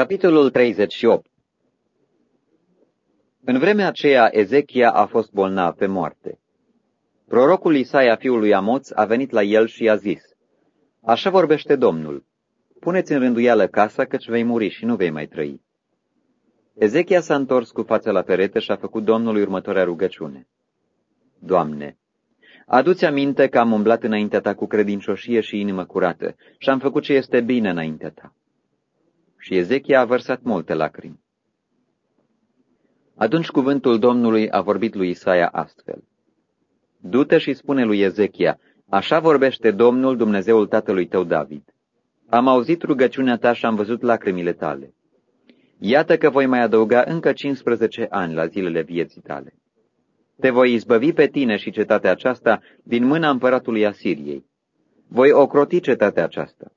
Capitolul 38 În vremea aceea, Ezechia a fost bolnav pe moarte. Prorocul Isaia, fiul lui Amoț, a venit la el și i-a zis, Așa vorbește Domnul, puneți în rânduială casa, căci vei muri și nu vei mai trăi. Ezechia s-a întors cu fața la perete și a făcut Domnului următoarea rugăciune. Doamne, adu-ți aminte că am umblat înaintea ta cu credincioșie și inimă curată și am făcut ce este bine înaintea ta și Ezechia a vărsat multe lacrimi. Atunci cuvântul Domnului a vorbit lui Isaia astfel. Du-te și spune lui Ezechia, așa vorbește Domnul Dumnezeul tatălui tău David. Am auzit rugăciunea ta și am văzut lacrimile tale. Iată că voi mai adăuga încă 15 ani la zilele vieții tale. Te voi izbăvi pe tine și cetatea aceasta din mâna împăratului Asiriei. Voi ocroti cetatea aceasta.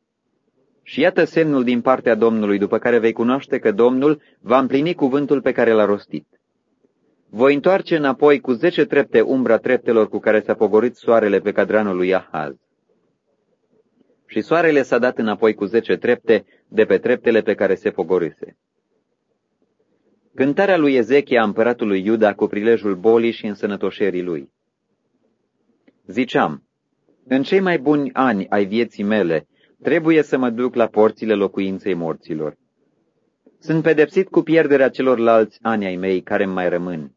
Și iată semnul din partea Domnului, după care vei cunoaște că Domnul va împlini cuvântul pe care l-a rostit. Voi întoarce înapoi cu zece trepte umbra treptelor cu care s-a pogorit soarele pe cadranul lui Ahaz. Și soarele s-a dat înapoi cu zece trepte de pe treptele pe care se pogorise. Cântarea lui Ezechia, împăratului Iuda, cu prilejul bolii și însănătoșerii lui. Ziceam, în cei mai buni ani ai vieții mele, Trebuie să mă duc la porțile locuinței morților. Sunt pedepsit cu pierderea celorlalți ani ai mei care mai rămân.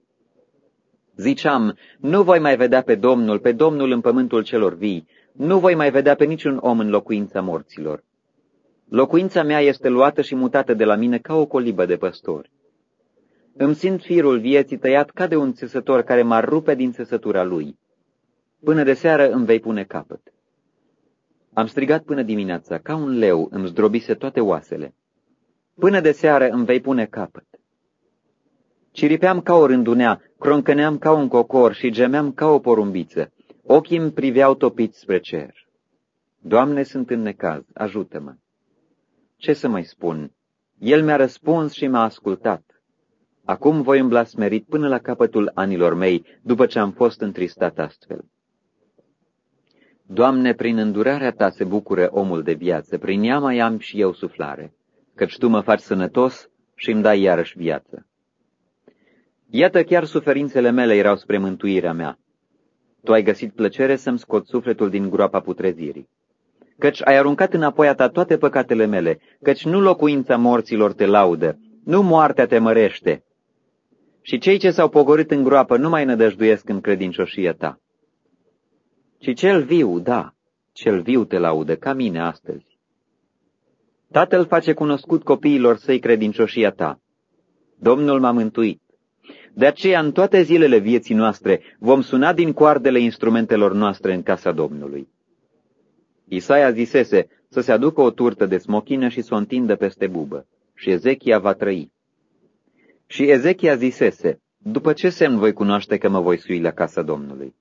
Ziceam, nu voi mai vedea pe Domnul, pe Domnul în pământul celor vii, nu voi mai vedea pe niciun om în locuința morților. Locuința mea este luată și mutată de la mine ca o colibă de păstori. Îmi simt firul vieții tăiat ca de un țesător care m-ar rupe din țesătura lui. Până de seară îmi vei pune capăt. Am strigat până dimineața, ca un leu îmi zdrobise toate oasele. Până de seară îmi vei pune capăt. Ciripeam ca o rândunea, croncăneam ca un cocor și gemeam ca o porumbiță. Ochii îmi priveau topiți spre cer. Doamne, sunt în necaz, ajută-mă. Ce să mai spun? El mi-a răspuns și m-a ascultat. Acum voi îmbla smerit până la capătul anilor mei, după ce am fost întristat astfel. Doamne, prin îndurarea Ta se bucură omul de viață, prin ea mai am și eu suflare, căci Tu mă faci sănătos și îmi dai iarăși viață. Iată chiar suferințele mele erau spre mântuirea mea. Tu ai găsit plăcere să-mi scot sufletul din groapa putrezirii. Căci ai aruncat înapoi a ta toate păcatele mele, căci nu locuința morților te laudă, nu moartea te mărește. Și cei ce s-au pogorât în groapă nu mai nădăjduiesc în credincioșia ta. Și cel viu, da, cel viu te laudă, ca mine astăzi. Tatăl face cunoscut copiilor săi credincioșia ta. Domnul m-a mântuit. De aceea, în toate zilele vieții noastre, vom suna din coardele instrumentelor noastre în casa Domnului. Isaia zisese să se aducă o turtă de smochină și să o întindă peste bubă, și Ezechia va trăi. Și Ezechia zisese, după ce semn voi cunoaște că mă voi sui la casa Domnului?